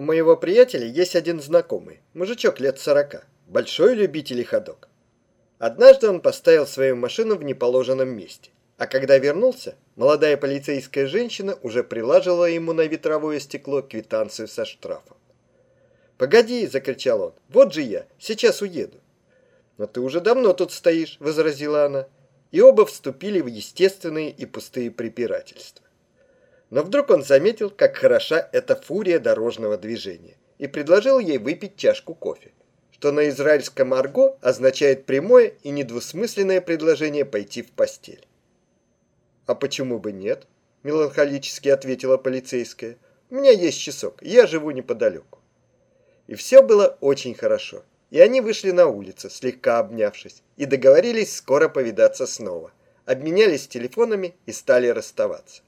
У моего приятеля есть один знакомый, мужичок лет сорока, большой любитель ходок. Однажды он поставил свою машину в неположенном месте, а когда вернулся, молодая полицейская женщина уже прилаживала ему на ветровое стекло квитанцию со штрафом. «Погоди!» – закричал он. «Вот же я! Сейчас уеду!» «Но ты уже давно тут стоишь!» – возразила она. И оба вступили в естественные и пустые препирательства. Но вдруг он заметил, как хороша эта фурия дорожного движения, и предложил ей выпить чашку кофе что на израильском арго означает прямое и недвусмысленное предложение пойти в постель. «А почему бы нет?» – меланхолически ответила полицейская. «У меня есть часок, я живу неподалеку». И все было очень хорошо. И они вышли на улицу, слегка обнявшись, и договорились скоро повидаться снова. Обменялись телефонами и стали расставаться.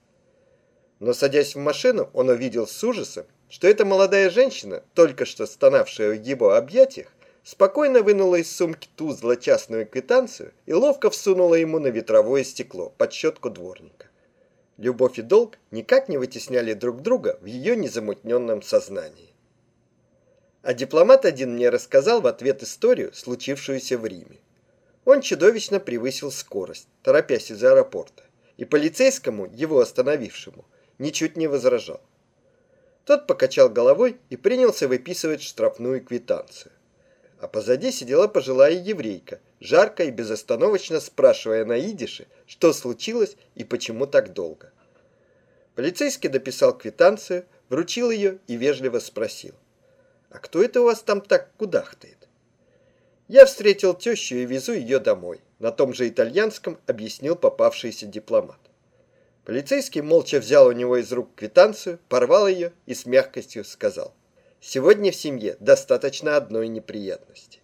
Но садясь в машину, он увидел с ужасом, что эта молодая женщина, только что стонавшая в его объятиях, спокойно вынула из сумки ту злочастную квитанцию и ловко всунула ему на ветровое стекло под щетку дворника. Любовь и долг никак не вытесняли друг друга в ее незамутненном сознании. А дипломат один мне рассказал в ответ историю, случившуюся в Риме. Он чудовищно превысил скорость, торопясь из аэропорта, и полицейскому, его остановившему, ничуть не возражал. Тот покачал головой и принялся выписывать штрафную квитанцию а позади сидела пожилая еврейка, жарко и безостановочно спрашивая на идише, что случилось и почему так долго. Полицейский дописал квитанцию, вручил ее и вежливо спросил. «А кто это у вас там так кудахтает?» Я встретил тещу и везу ее домой. На том же итальянском объяснил попавшийся дипломат. Полицейский молча взял у него из рук квитанцию, порвал ее и с мягкостью сказал. Сегодня в семье достаточно одной неприятности.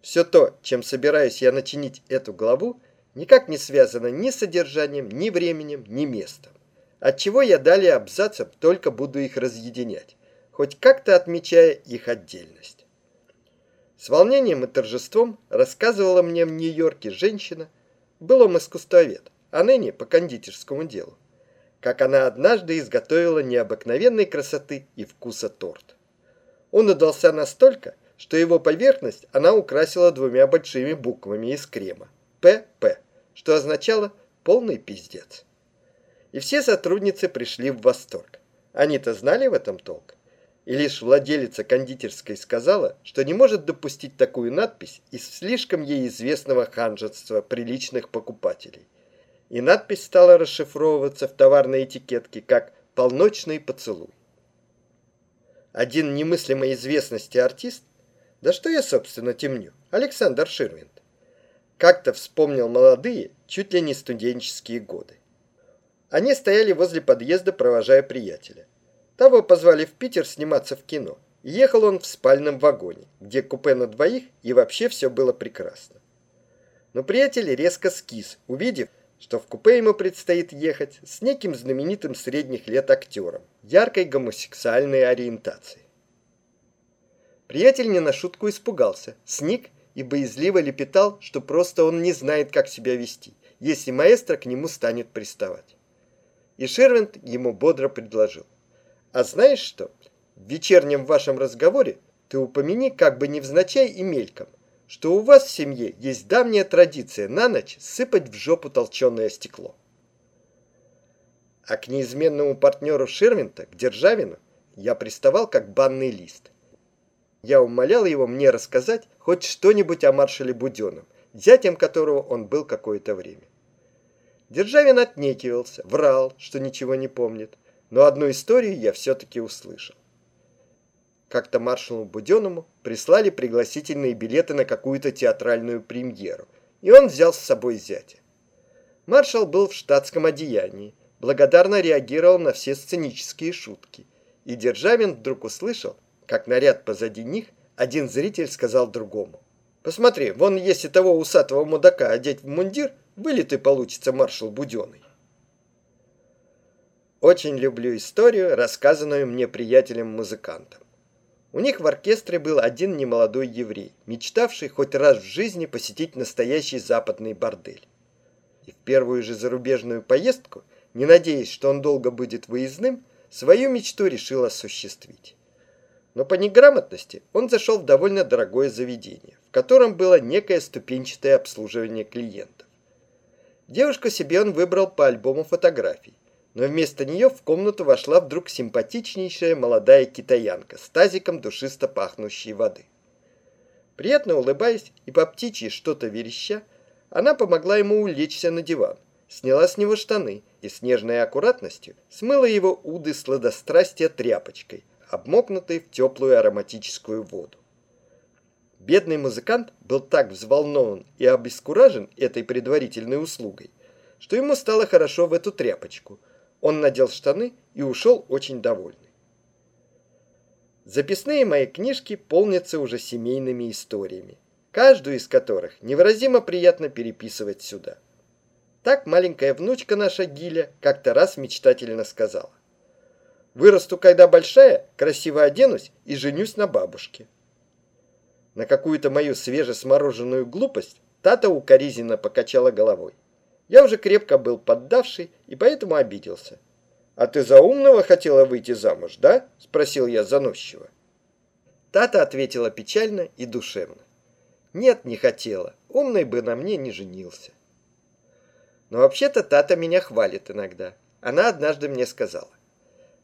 Все то, чем собираюсь я начинить эту главу, никак не связано ни содержанием, ни временем, ни местом. Отчего я далее абзацем только буду их разъединять, хоть как-то отмечая их отдельность. С волнением и торжеством рассказывала мне в Нью-Йорке женщина, былом искусствовед, а ныне по кондитерскому делу как она однажды изготовила необыкновенной красоты и вкуса торт. Он удался настолько, что его поверхность она украсила двумя большими буквами из крема «ПП», что означало «полный пиздец». И все сотрудницы пришли в восторг. Они-то знали в этом толк. И лишь владелица кондитерской сказала, что не может допустить такую надпись из слишком ей известного ханжества приличных покупателей – и надпись стала расшифровываться в товарной этикетке как «Полночный поцелуй». Один немыслимой известности артист, да что я, собственно, темню, Александр Ширвинд, как-то вспомнил молодые, чуть ли не студенческие годы. Они стояли возле подъезда, провожая приятеля. Того позвали в Питер сниматься в кино. Ехал он в спальном вагоне, где купе на двоих и вообще все было прекрасно. Но приятель резко скис, увидев, что в купе ему предстоит ехать с неким знаменитым средних лет актером, яркой гомосексуальной ориентацией. Приятель не на шутку испугался, сник и боязливо лепетал, что просто он не знает, как себя вести, если маэстро к нему станет приставать. И Шервинд ему бодро предложил. «А знаешь что? В вечернем вашем разговоре ты упомяни как бы невзначай и мельком, что у вас в семье есть давняя традиция на ночь сыпать в жопу толченое стекло. А к неизменному партнеру Ширвинта, к Державину, я приставал как банный лист. Я умолял его мне рассказать хоть что-нибудь о маршале Буденном, зятем которого он был какое-то время. Державин отнекивался, врал, что ничего не помнит, но одну историю я все-таки услышал. Как-то маршалу Буденному прислали пригласительные билеты на какую-то театральную премьеру, и он взял с собой зятя. Маршал был в штатском одеянии, благодарно реагировал на все сценические шутки, и Державин вдруг услышал, как наряд позади них один зритель сказал другому. «Посмотри, вон если того усатого мудака одеть в мундир, вылитый получится маршал Буденный». Очень люблю историю, рассказанную мне приятелем-музыкантом. У них в оркестре был один немолодой еврей, мечтавший хоть раз в жизни посетить настоящий западный бордель. И в первую же зарубежную поездку, не надеясь, что он долго будет выездным, свою мечту решил осуществить. Но по неграмотности он зашел в довольно дорогое заведение, в котором было некое ступенчатое обслуживание клиентов. Девушку себе он выбрал по альбому фотографий, но вместо нее в комнату вошла вдруг симпатичнейшая молодая китаянка с тазиком душисто пахнущей воды. Приятно улыбаясь и по птичьи что-то вереща, она помогла ему улечься на диван, сняла с него штаны и с нежной аккуратностью смыла его уды сладострастия тряпочкой, обмокнутой в теплую ароматическую воду. Бедный музыкант был так взволнован и обескуражен этой предварительной услугой, что ему стало хорошо в эту тряпочку – он надел штаны и ушел очень довольный. Записные мои книжки полнятся уже семейными историями, каждую из которых невыразимо приятно переписывать сюда. Так маленькая внучка наша Гиля как-то раз мечтательно сказала. «Вырасту, когда большая, красиво оденусь и женюсь на бабушке». На какую-то мою свежесмороженную глупость Тата укоризненно покачала головой. Я уже крепко был поддавший и поэтому обиделся. «А ты за умного хотела выйти замуж, да?» – спросил я заносчиво. Тата ответила печально и душевно. «Нет, не хотела. Умный бы на мне не женился». Но вообще-то Тата меня хвалит иногда. Она однажды мне сказала.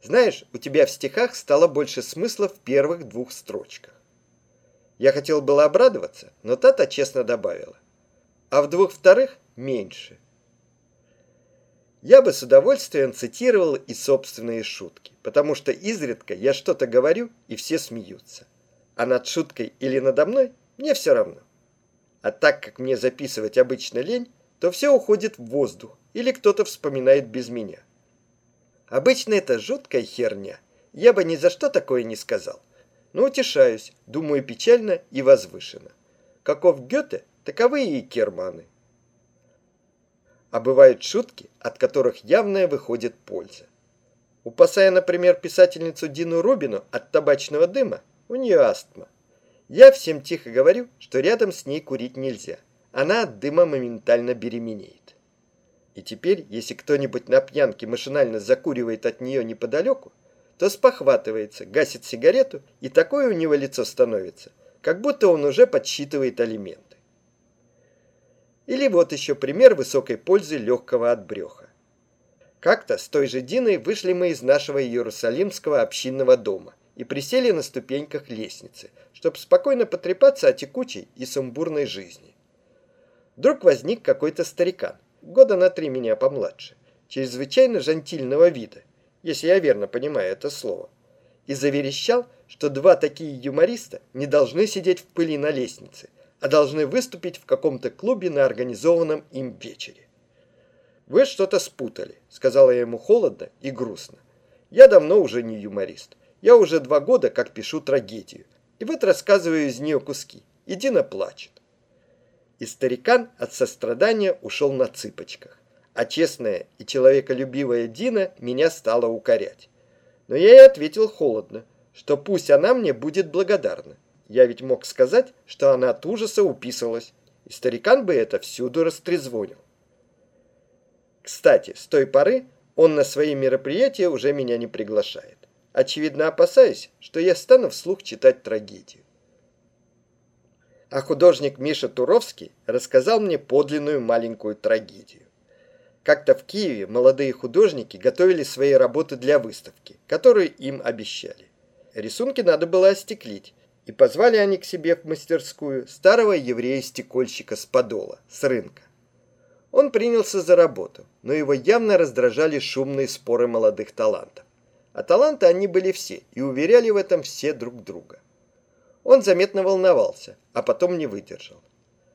«Знаешь, у тебя в стихах стало больше смысла в первых двух строчках». Я хотел было обрадоваться, но Тата честно добавила. «А в двух вторых меньше». Я бы с удовольствием цитировал и собственные шутки, потому что изредка я что-то говорю, и все смеются. А над шуткой или надо мной мне все равно. А так как мне записывать обычно лень, то все уходит в воздух, или кто-то вспоминает без меня. Обычно это жуткая херня. Я бы ни за что такое не сказал. Но утешаюсь, думаю печально и возвышенно. Каков Гёте, таковы и керманы а бывают шутки, от которых явная выходит польза. Упасая, например, писательницу Дину Рубину от табачного дыма, у нее астма. Я всем тихо говорю, что рядом с ней курить нельзя. Она от дыма моментально беременеет. И теперь, если кто-нибудь на пьянке машинально закуривает от нее неподалеку, то спохватывается, гасит сигарету, и такое у него лицо становится, как будто он уже подсчитывает алимент. Или вот еще пример высокой пользы легкого отбреха. Как-то с той же Диной вышли мы из нашего Иерусалимского общинного дома и присели на ступеньках лестницы, чтобы спокойно потрепаться о текучей и сумбурной жизни. Вдруг возник какой-то старикан, года на три меня помладше, чрезвычайно жантильного вида, если я верно понимаю это слово, и заверещал, что два такие юмориста не должны сидеть в пыли на лестнице, а должны выступить в каком-то клубе на организованном им вечере. «Вы что-то спутали», — сказала я ему холодно и грустно. «Я давно уже не юморист. Я уже два года как пишу трагедию. И вот рассказываю из нее куски. Дина плачет». И старикан от сострадания ушел на цыпочках. А честная и человеколюбивая Дина меня стала укорять. Но я ей ответил холодно, что пусть она мне будет благодарна. Я ведь мог сказать, что она от ужаса уписалась, и старикан бы это всюду растрезвонил. Кстати, с той поры он на свои мероприятия уже меня не приглашает. Очевидно, опасаясь, что я стану вслух читать трагедию. А художник Миша Туровский рассказал мне подлинную маленькую трагедию. Как-то в Киеве молодые художники готовили свои работы для выставки, которую им обещали. Рисунки надо было остеклить, и позвали они к себе в мастерскую старого еврея-стекольщика с подола, с рынка. Он принялся за работу, но его явно раздражали шумные споры молодых талантов. А таланты они были все и уверяли в этом все друг друга. Он заметно волновался, а потом не выдержал.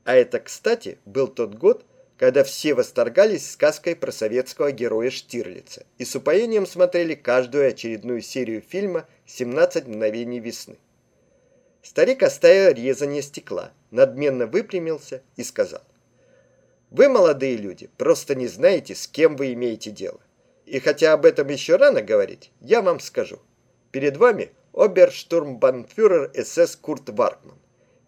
А это, кстати, был тот год, когда все восторгались сказкой про советского героя Штирлица и с упоением смотрели каждую очередную серию фильма «17 мгновений весны». Старик оставил резание стекла, надменно выпрямился и сказал. «Вы, молодые люди, просто не знаете, с кем вы имеете дело. И хотя об этом еще рано говорить, я вам скажу. Перед вами оберштурмбанфюрер СС Курт Варкман.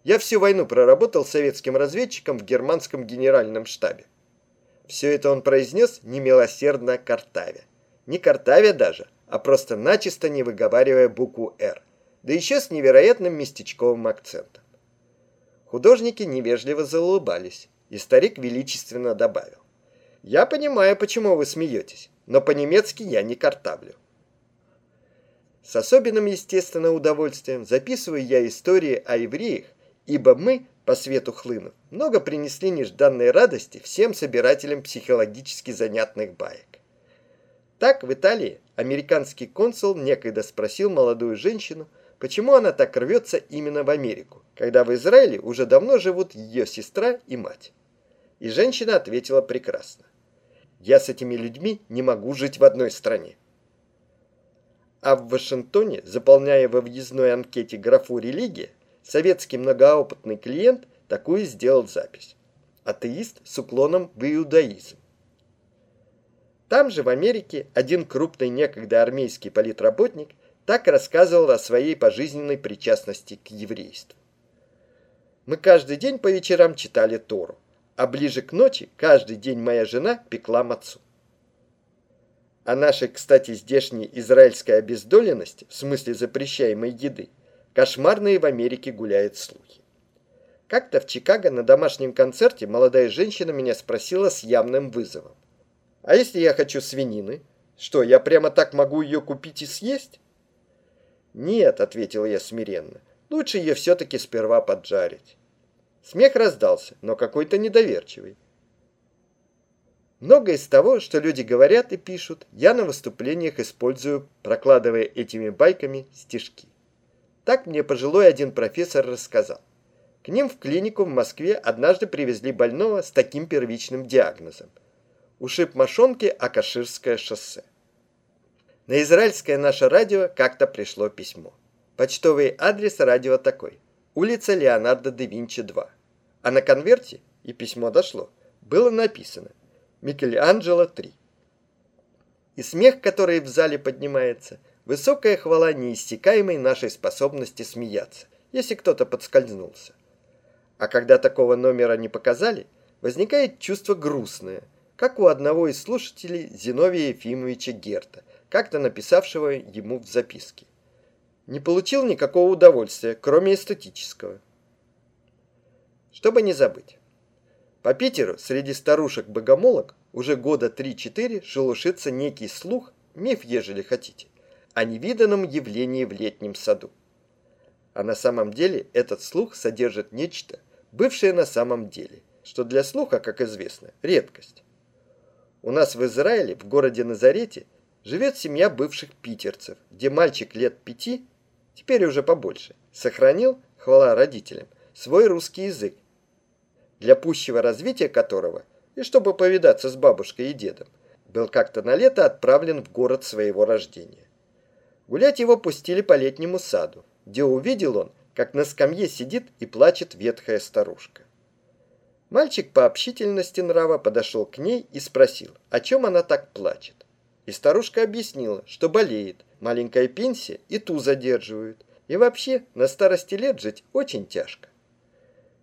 Я всю войну проработал советским разведчиком в германском генеральном штабе. Все это он произнес немилосердно картавя. Не картавя даже, а просто начисто не выговаривая букву «Р», да еще с невероятным местечковым акцентом. Художники невежливо заулыбались, и старик величественно добавил. «Я понимаю, почему вы смеетесь, но по-немецки я не картавлю». С особенным, естественно, удовольствием записываю я истории о евреях, ибо мы, по свету хлынув, много принесли нежданной радости всем собирателям психологически занятных баек. Так, в Италии американский консул некогда спросил молодую женщину, почему она так рвется именно в Америку, когда в Израиле уже давно живут ее сестра и мать. И женщина ответила прекрасно. «Я с этими людьми не могу жить в одной стране». А в Вашингтоне, заполняя во въездной анкете графу «Религия», советский многоопытный клиент такую сделал запись. Атеист с уклоном в иудаизм. Там же, в Америке, один крупный некогда армейский политработник так рассказывал о своей пожизненной причастности к еврейству. Мы каждый день по вечерам читали Тору, а ближе к ночи каждый день моя жена пекла мацу. О нашей, кстати, здешней израильской обездоленности, в смысле запрещаемой еды, кошмарные в Америке гуляют слухи. Как-то в Чикаго на домашнем концерте молодая женщина меня спросила с явным вызовом. А если я хочу свинины? Что, я прямо так могу ее купить и съесть? Нет, ответил я смиренно. Лучше ее все-таки сперва поджарить. Смех раздался, но какой-то недоверчивый. Многое из того, что люди говорят и пишут, я на выступлениях использую, прокладывая этими байками стишки. Так мне пожилой один профессор рассказал. К ним в клинику в Москве однажды привезли больного с таким первичным диагнозом – ушиб мошонки Акаширское шоссе. На израильское наше радио как-то пришло письмо. Почтовый адрес радио такой. Улица Леонардо да Винчи, 2. А на конверте, и письмо дошло, было написано Микеланджело 3. И смех, который в зале поднимается, высокая хвала неиссякаемой нашей способности смеяться, если кто-то подскользнулся. А когда такого номера не показали, возникает чувство грустное, как у одного из слушателей Зиновия Ефимовича Герта, как-то написавшего ему в записке. Не получил никакого удовольствия, кроме эстетического. Чтобы не забыть. По Питеру среди старушек-богомолок уже года 3-4 шелушится некий слух, миф, ежели хотите, о невиданном явлении в летнем саду. А на самом деле этот слух содержит нечто, бывшее на самом деле, что для слуха, как известно, редкость. У нас в Израиле, в городе Назарете, живет семья бывших питерцев, где мальчик лет пяти, теперь уже побольше, сохранил, хвала родителям, свой русский язык, для пущего развития которого, и чтобы повидаться с бабушкой и дедом, был как-то на лето отправлен в город своего рождения. Гулять его пустили по летнему саду, где увидел он, как на скамье сидит и плачет ветхая старушка. Мальчик по общительности нрава подошел к ней и спросил, о чем она так плачет. И старушка объяснила, что болеет, маленькая пенсия и ту задерживают. И вообще, на старости лет жить очень тяжко.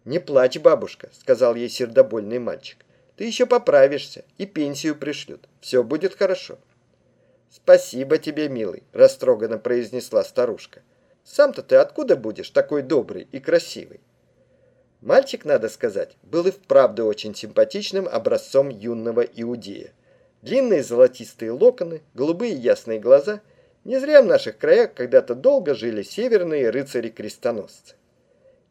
«Не плачь, бабушка», — сказал ей сердобольный мальчик. «Ты еще поправишься, и пенсию пришлют. Все будет хорошо». «Спасибо тебе, милый», — растроганно произнесла старушка. «Сам-то ты откуда будешь такой добрый и красивый?» Мальчик, надо сказать, был и вправду очень симпатичным образцом юного иудея. Длинные золотистые локоны, голубые ясные глаза. Не зря в наших краях когда-то долго жили северные рыцари-крестоносцы.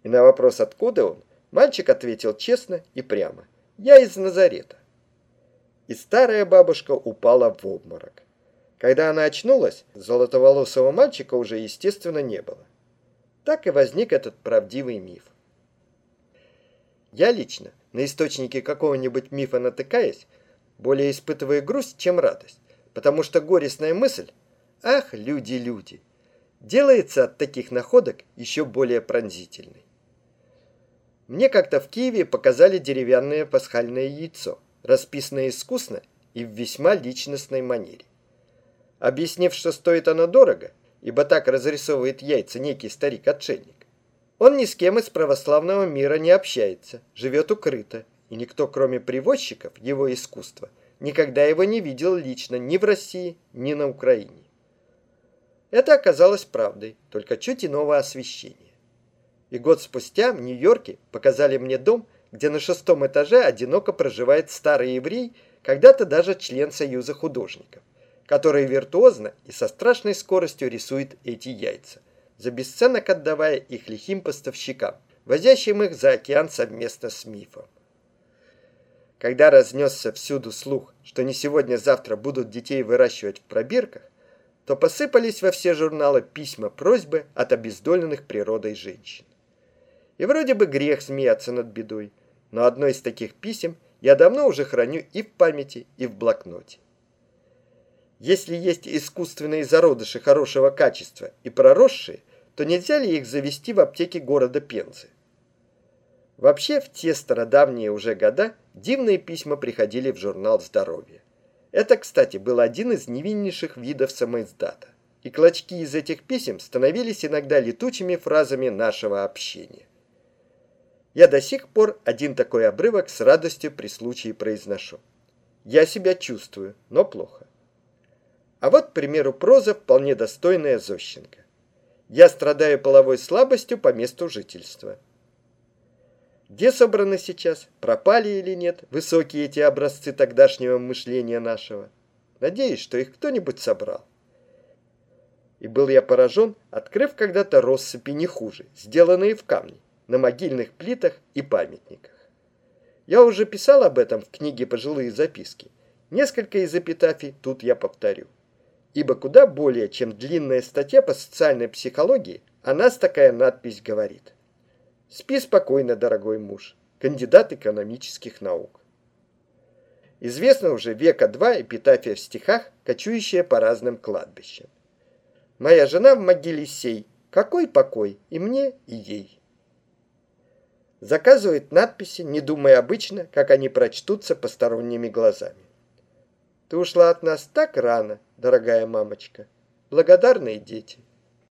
И на вопрос, откуда он, мальчик ответил честно и прямо. «Я из Назарета». И старая бабушка упала в обморок. Когда она очнулась, золотоволосого мальчика уже, естественно, не было. Так и возник этот правдивый миф. Я лично, на источники какого-нибудь мифа натыкаясь, более испытываю грусть, чем радость, потому что горестная мысль «Ах, люди, люди!» делается от таких находок еще более пронзительной. Мне как-то в Киеве показали деревянное пасхальное яйцо, расписанное искусно и в весьма личностной манере. Объяснив, что стоит оно дорого, ибо так разрисовывает яйца некий старик-отшельник, он ни с кем из православного мира не общается, живет укрыто, и никто, кроме привозчиков его искусства, никогда его не видел лично ни в России, ни на Украине. Это оказалось правдой, только чуть иного освещения. И год спустя в Нью-Йорке показали мне дом, где на шестом этаже одиноко проживает старый еврей, когда-то даже член Союза художников, который виртуозно и со страшной скоростью рисует эти яйца, за бесценок отдавая их лихим поставщикам, возящим их за океан совместно с мифом. Когда разнесся всюду слух, что не сегодня-завтра будут детей выращивать в пробирках, то посыпались во все журналы письма просьбы от обездоленных природой женщин. И вроде бы грех смеяться над бедой, но одно из таких писем я давно уже храню и в памяти, и в блокноте. Если есть искусственные зародыши хорошего качества и проросшие, то нельзя ли их завести в аптеке города Пензы? Вообще, в те стародавние уже года дивные письма приходили в журнал «Здоровье». Это, кстати, был один из невиннейших видов самоиздата. И клочки из этих писем становились иногда летучими фразами нашего общения. Я до сих пор один такой обрывок с радостью при случае произношу. Я себя чувствую, но плохо. А вот, к примеру, проза вполне достойная Зощенко. Я страдаю половой слабостью по месту жительства. Где собраны сейчас, пропали или нет, высокие эти образцы тогдашнего мышления нашего? Надеюсь, что их кто-нибудь собрал. И был я поражен, открыв когда-то россыпи не хуже, сделанные в камне, на могильных плитах и памятниках. Я уже писал об этом в книге «Пожилые записки». Несколько из эпитафий тут я повторю. Ибо куда более, чем длинная статья по социальной психологии, о нас такая надпись говорит – Спи спокойно, дорогой муж, кандидат экономических наук. Известно уже века два эпитафия в стихах, кочующая по разным кладбищам. Моя жена в могиле сей, какой покой и мне, и ей. Заказывает надписи, не думая обычно, как они прочтутся посторонними глазами. Ты ушла от нас так рано, дорогая мамочка. Благодарные дети.